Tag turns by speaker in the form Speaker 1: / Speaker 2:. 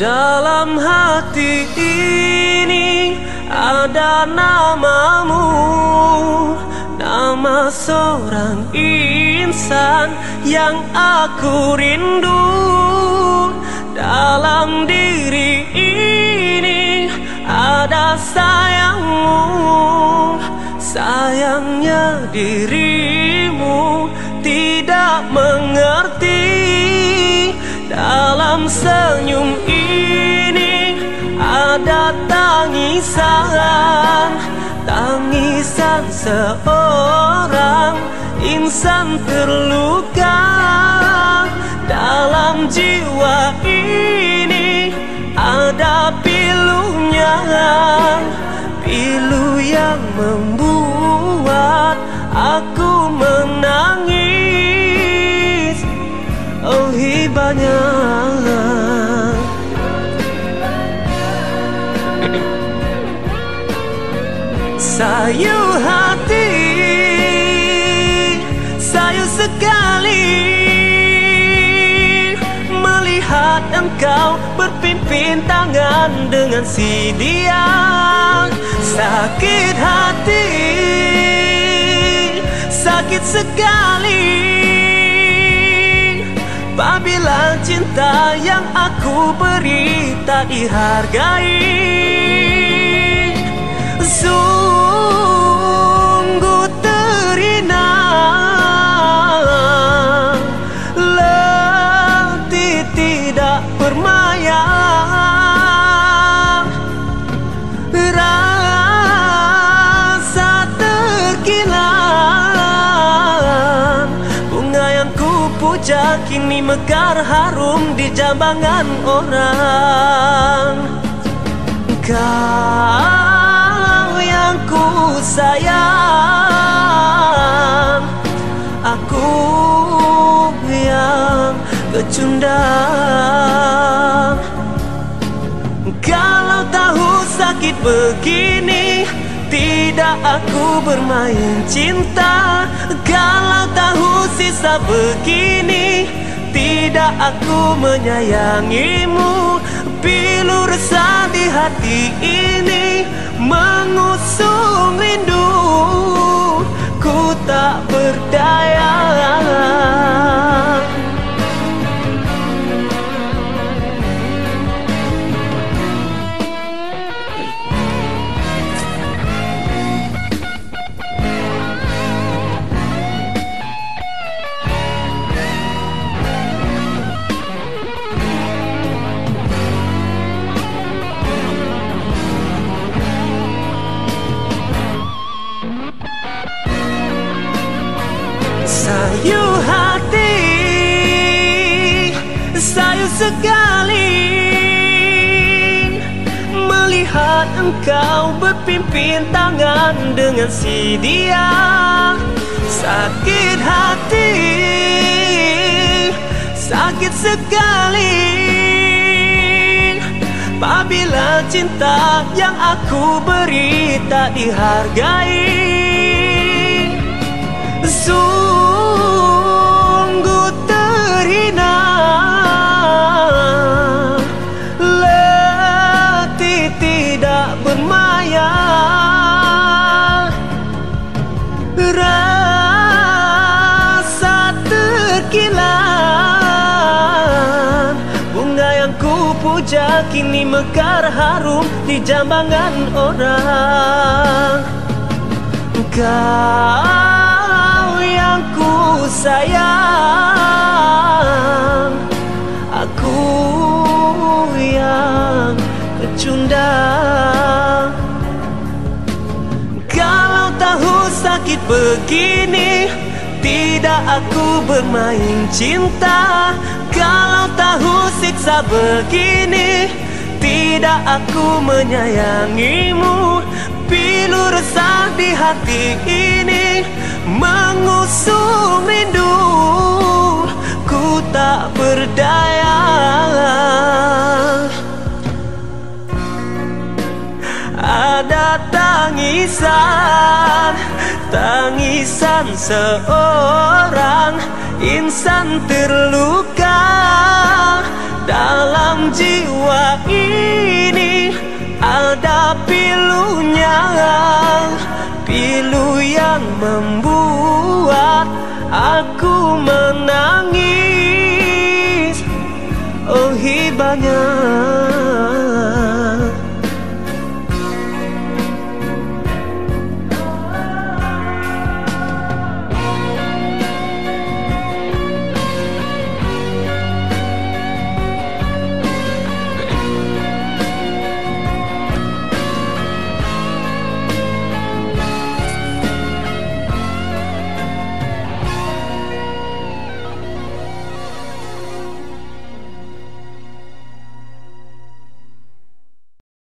Speaker 1: Dalam hati ini ada namamu. Nama seorang insan yang aku rindu. Dalam diri ini ada sayangmu. Sayangnya dirimu tangisan Tangisan seorang insan terluka Dalam jiwa ini. Ada pilunya Pilu yang membuat aku menangis. Oh hibahnya Sayu hati Sayu sekali. Melihat engkau berpimpin tangan dengan si dia Sakit hati Sakit sekali. Apabila cinta yang aku beri tak dihargai puja kini mekar harum di jambangan orang. Kau ku sayang Aku yang kecundang. Kalau tahu sakit begini Tidak aku bermain cinta Kalau tahu sisa begini. Tidak aku menyayangimu Pilu resah di hati ini. Mengusung rindu Ku tak berdaya sekali Melihat engkau berpimpin tangan dengan si dia. Sakit hati Sakit sekali. Apabila cinta yang aku beri tak dihargai puja kini mekar harum di jambangan orang. Kau sayang Aku yang kecundang. Kalau tahu sakit begini Tidak aku bermain cinta. Kalau tahu siksa begini Tidak aku menyayangimu. Pilu resah di hati ini Mengusung rindu. Ku tak berdaya. Ada tangisan Tangisan seorang Insan terluka Dalam jiwa ini ada pilunya. Pilu yang membuat aku menangis. Oh hibahnya